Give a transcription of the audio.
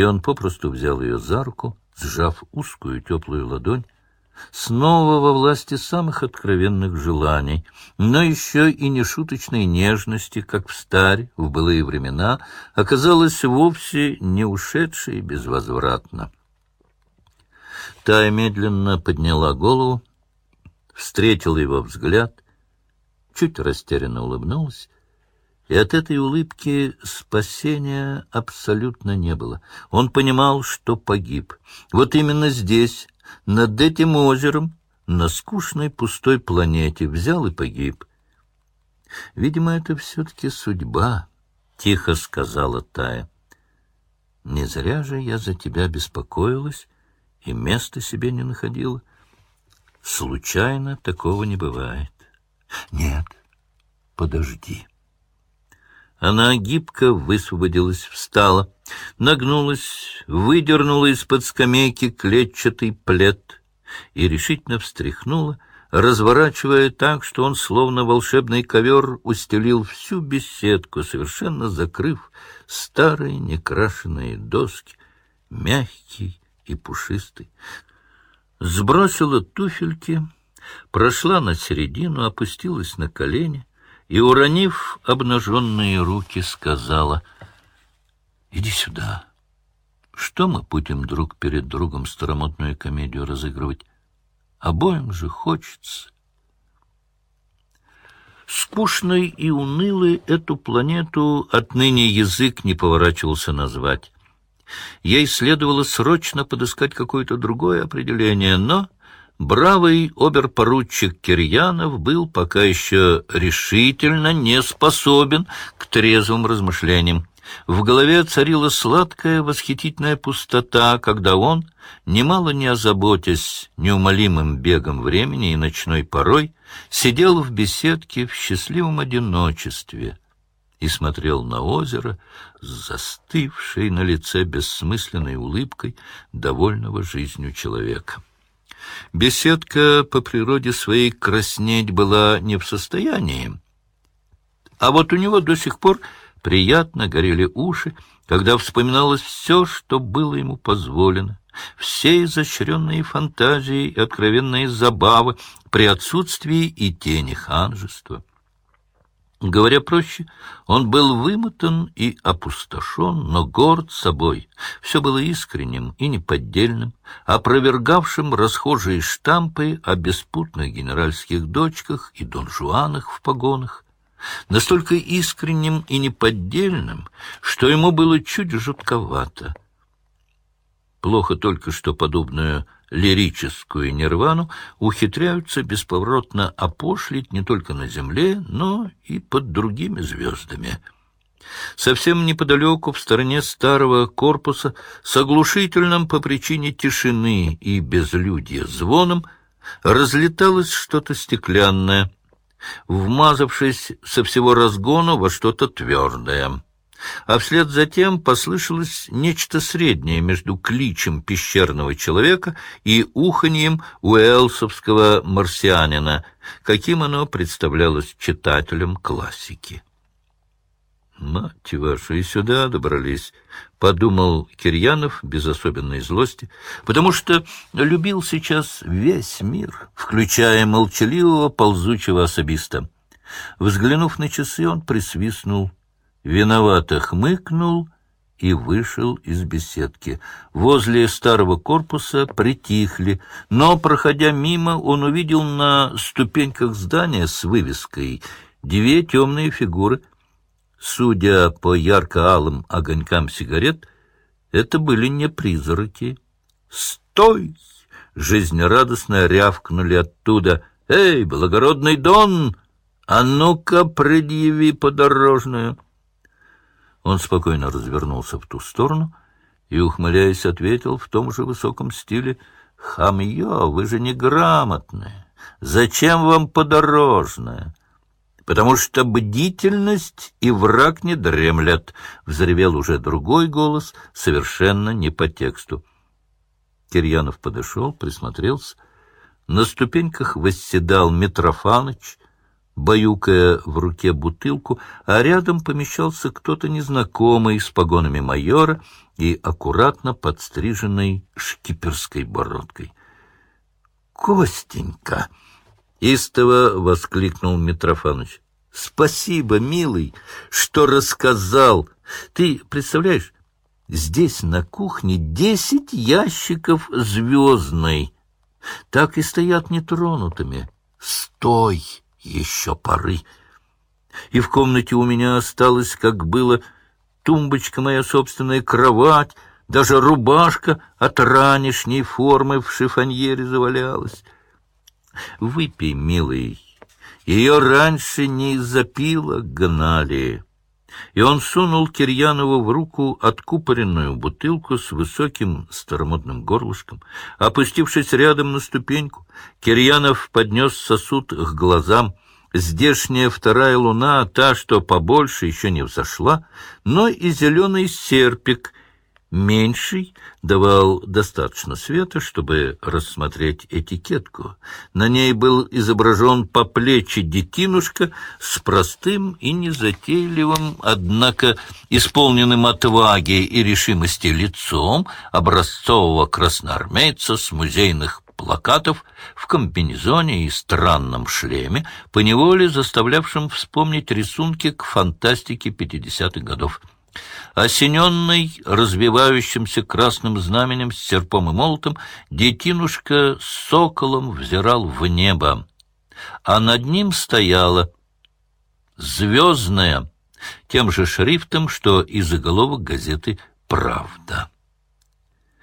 и он попросту взял ее за руку, сжав узкую теплую ладонь, снова во власти самых откровенных желаний, но еще и нешуточной нежности, как в старь, в былые времена, оказалась вовсе не ушедшей безвозвратно. Тая медленно подняла голову, встретила его взгляд, чуть растерянно улыбнулась, и от этой улыбки спасения абсолютно не было. Он понимал, что погиб. Вот именно здесь, над этим озером, на скучной пустой планете, взял и погиб. Видимо, это все-таки судьба, — тихо сказала Тая. Не зря же я за тебя беспокоилась и места себе не находила. Случайно такого не бывает. Нет, подожди. Она гибко высвободилась, встала, нагнулась, выдернула из-под скамейки клетчатый плед и решительно встряхнула, разворачивая так, что он, словно волшебный ковер, устелил всю беседку, совершенно закрыв старые некрашенные доски, мягкий и пушистый. Сбросила туфельки, прошла на середину, опустилась на колени, и, уронив обнаженные руки, сказала, «Иди сюда. Что мы будем друг перед другом старомодную комедию разыгрывать? Обоим же хочется». Скучной и унылой эту планету отныне язык не поворачивался назвать. Ей следовало срочно подыскать какое-то другое определение, но Бравый оберпоручик Кирьянов был пока еще решительно не способен к трезвым размышлениям. В голове царила сладкая восхитительная пустота, когда он, немало не озаботясь неумолимым бегом времени и ночной порой, сидел в беседке в счастливом одиночестве и смотрел на озеро с застывшей на лице бессмысленной улыбкой довольного жизнью человека. Беседка по природе своей краснеть была не в состоянии. А вот у него до сих пор приятно горели уши, когда вспоминалось все, что было ему позволено, все изощренные фантазии и откровенные забавы при отсутствии и тени ханжества. Говоря проще, он был вымотан и опустошен, но горд собой. Все было искренним и неподдельным, опровергавшим расхожие штампы о беспутных генеральских дочках и донжуанах в погонах. Настолько искренним и неподдельным, что ему было чуть жутковато. Плохо только, что подобную лирическую нирвану ухитряются бесповоротно опошлить не только на Земле, но и под другими звездами. Совсем неподалеку, в стороне старого корпуса, с оглушительным по причине тишины и безлюдья звоном, разлеталось что-то стеклянное, вмазавшись со всего разгона во что-то твердое а вслед за тем послышалось нечто среднее между кличем пещерного человека и уханьем уэлсовского марсианина, каким оно представлялось читателям классики. «Мать вашу, и сюда добрались», — подумал Кирьянов без особенной злости, потому что любил сейчас весь мир, включая молчаливого ползучего особиста. Взглянув на часы, он присвистнул — виновато хмыкнул и вышел из беседки. Возле старого корпуса притихли, но, проходя мимо, он увидел на ступеньках здания с вывеской две темные фигуры. Судя по ярко-алым огонькам сигарет, это были не призраки. «Стой!» — жизнерадостно рявкнули оттуда. «Эй, благородный Дон, а ну-ка, предъяви подорожную!» Он спокойно развернулся в ту сторону и, ухмыляясь, ответил в том же высоком стиле, «Хамье, вы же неграмотные. Зачем вам подорожное?» «Потому что бдительность и враг не дремлят», — взревел уже другой голос, совершенно не по тексту. Кирьянов подошел, присмотрелся. На ступеньках восседал Митрофаныч, баюкая в руке бутылку, а рядом помещался кто-то незнакомый с погонами майора и аккуратно подстриженной шкиперской бородкой. «Костенька!» — истово воскликнул Митрофанович. «Спасибо, милый, что рассказал. Ты представляешь, здесь на кухне десять ящиков звездной. Так и стоят нетронутыми. Стой еще поры. И в комнате у меня осталось, как было, тумбочка моя собственная, кровать, даже рубашка от ранешней формы в шифоньере завалялась. Выпей, милый, ее раньше не из-за пила гнали. И он сунул Кирьянову в руку откупоренную бутылку с высоким старомодным горлышком. Опустившись рядом на ступеньку, Кирьянов поднес сосуд к глазам. Здешняя вторая луна, та, что побольше, еще не взошла, но и зеленый серпик — Меньший давал достаточно света, чтобы рассмотреть этикетку. На ней был изображен по плечи детинушка с простым и незатейливым, однако исполненным отваги и решимости лицом образцового красноармейца с музейных плакатов в комбинезоне и странном шлеме, поневоле заставлявшим вспомнить рисунки к фантастике 50-х годов. Осененный развивающимся красным знаменем с серпом и молотом, детинушка с соколом взирал в небо, а над ним стояла звездная, тем же шрифтом, что и заголовок газеты «Правда».